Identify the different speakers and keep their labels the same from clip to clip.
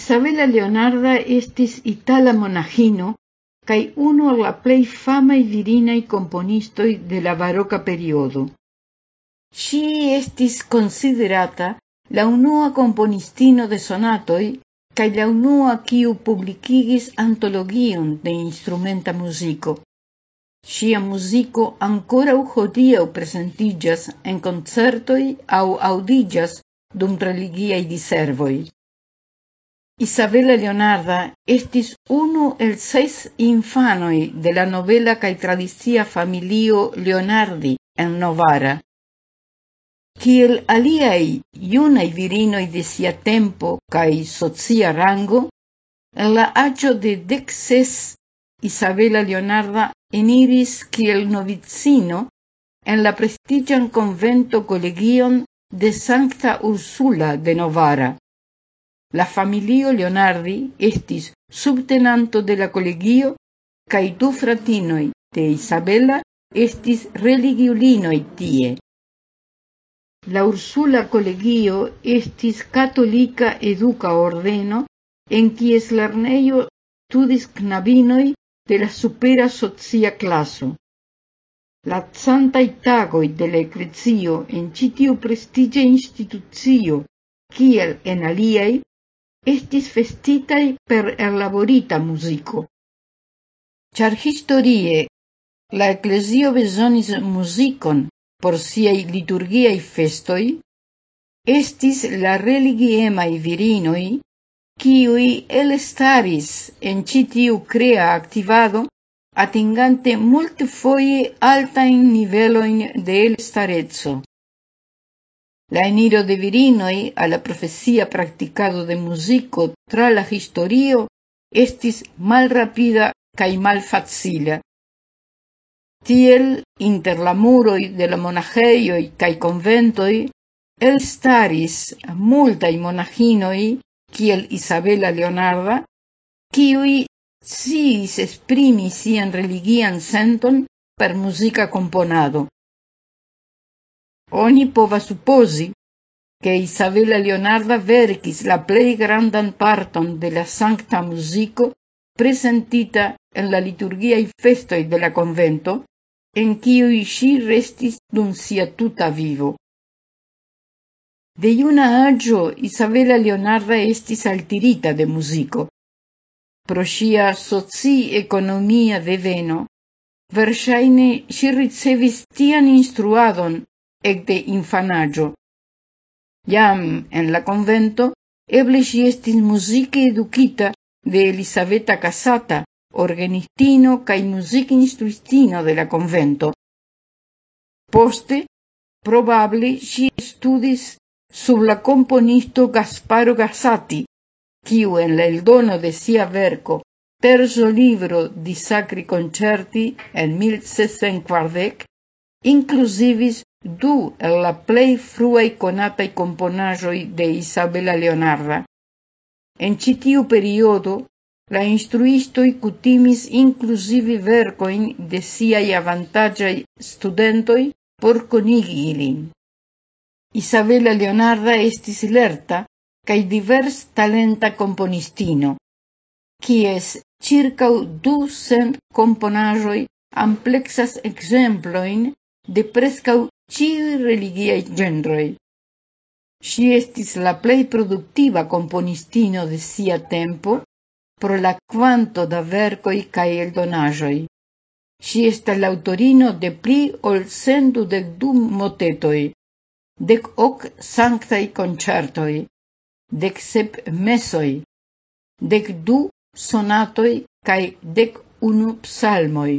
Speaker 1: Isabela Leonarda estis itala monaĥino kaj unu a la plej famaj virinaj komponistoj de la baroka periodo. Ŝi estis considerata la unua komponistino de sonatoj kaj la unua quiu publicigis antologion de instrumenta muziko. Ŝia muziko ankoraŭ hodiaŭ prezentiĝas en koncertoj aŭ aŭdiĝas dum religiaj diservoj. Isabella Leonarda estis unu el seis infanoi de la novela cae tradicia familio Leonardi en Novara. Kiel aliai iunai virinoi de sia tempo cae socia rango, en la agio de dexes Isabella Leonarda eniris kiel novicino en la prestigian convento collegion de Sancta Ursula de Novara. La familio Leonardi estis subtenanto de la collegio cae du fratinoi de Isabella estis religiulinoi tie. La Ursula Collegio estis catolica educa ordeno en quies lerneio tudis knabinoi de la supera socia classo. La santa tagoj de la eklecio en citiu prestige institucio, kiel en aliei, estis festitai per elaborita musico. Char historie la ecclesio besonis musicon por siei liturgiai festoi, estis la religiemaj virinoj el staris en citiu crea activado atingante atingante foie altain niveloin de elstareco. L'aeniro divirinoi alla profezia practicado de musico tra la historio estis malrapida kaj malfacila. Tiel inter la muroj de la monaĥejoj kaj konventoj elstaris multaj monaĥinoj kiel Isabela Leonarda, kiuj sciis esprimi sian religian senton per musica componado. Oni povas supposi che Isabella Leonarda verkis la plei grandan parton de la sankta muziko presentita en la liturgiaj festoj de la convento, en kiuj ŝi restis dun sia tuta vivo. De iuna agio, Isabella Leonarda estis altirita de muziko. Pro sia soci economia de veno, versaine si ricevis tian instruadon ecte infanaggio. Iam en la convento eble si estis musica educita de Elisabetta Casata, organistino cae music instruistino de la convento. Poste, probable, si studis sub la componisto Gasparo Gassati, quiu en la eldono de sia verco terzo libro di sacri concerti en 1640 inclusivis Du el la plei fruei conatai componajoi de Isabella Leonarda. En citiu periodo la instruistoi cutimis inclusivi vercoin de siai avantagiai studentoi por conigi ilin. Isabella Leonarda estis lerta cae divers talenta componistino, quies circa du cent componajoi amplexas exemploin de prescau ciui religiae genroi. Si estis la plei productiva componistino de sia tempo pro la quanto da vercoi cae eldonajoi. Si estas l'autorino de pli ol sendudec du motetoi, dec hoc sanctai concertoi, dec sep mesoi, dec du sonatoi cae dec unu psalmoi,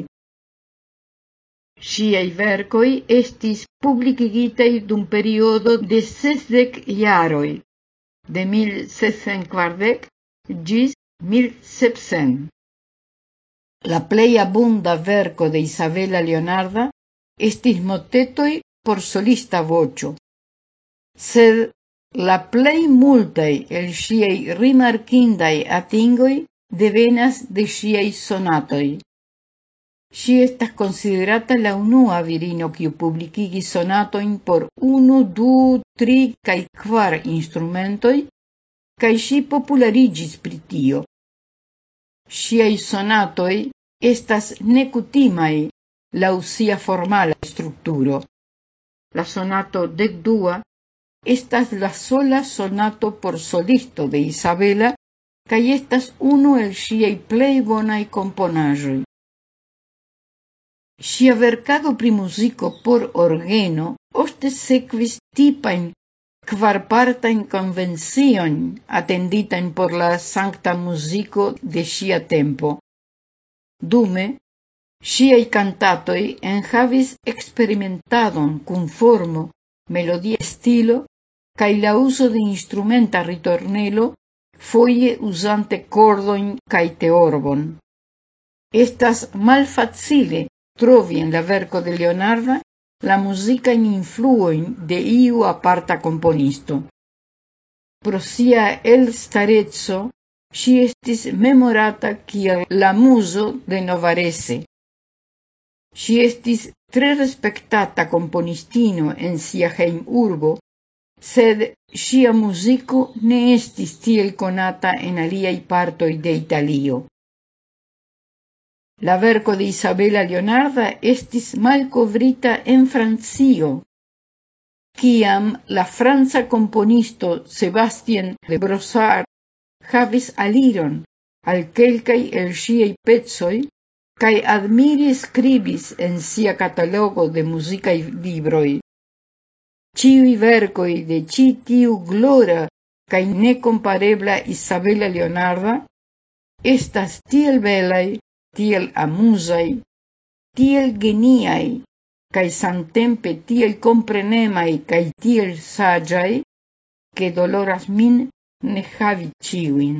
Speaker 1: Ŝiaj vercoi estis publicigitei dum periodo de sesdec iaroi, de 1640 gis 1700. La plei abunda verco de Isabella Leonarda estis motetoi por solista vocio, sed la plei multai el ŝiaj rimarcindai atingoi devenas de ŝiaj sonatoi. Si estas considerata la unua virino kiu publikigis sonatojn por unu, du, tri kaj kvar instrumentoj, kaj si populariĝis pri tio. Ŝiaj sonatoj estas nekutimaj laŭ sia formala strukturo. La sonato dekdua estas la sola sonato por solisto de Isabela kaj estas unu el ŝiaj plej bonaj komponaĵoj. Sia vercado pri musico por orgeno ofte sekvis tipajn kvarpartajn convencion atenditajn por la sancta musico de sia tempo. Dume, siei cantatoi enhavis experimentadon kun formo, melodia stilo cae la uso de instrumenta ritornelo, foie usante cordoin cae teorbon. Estas malfacile trovi en la verco de Leonardo la musica in influoin de iu aparta componisto. Pro sia elstareco si estis memorata kiel la muso de Novarese. Si estis tre respectata componistino en sia hejmurbo, sed sia musico ne estis tiel conata en aliai partoi de Italio. La verco de Isabela Leonarda estis malkovrita en Francio, kiam la franca komponisto Sebastien de Brossard havis aliron al kelkaj el ŝiaj pecoj kaj admire skribis en sia catalogo de muzikaj libroj. Ĉiuj verkoj de ĉi tiu glora kaj nekomparebla Isabela Leonarda estas tiel belaj tiel amusai, tiel geniai, cae samtempe tiel comprenemai cae tiel sagiai, che doloras min ne havi ciuin.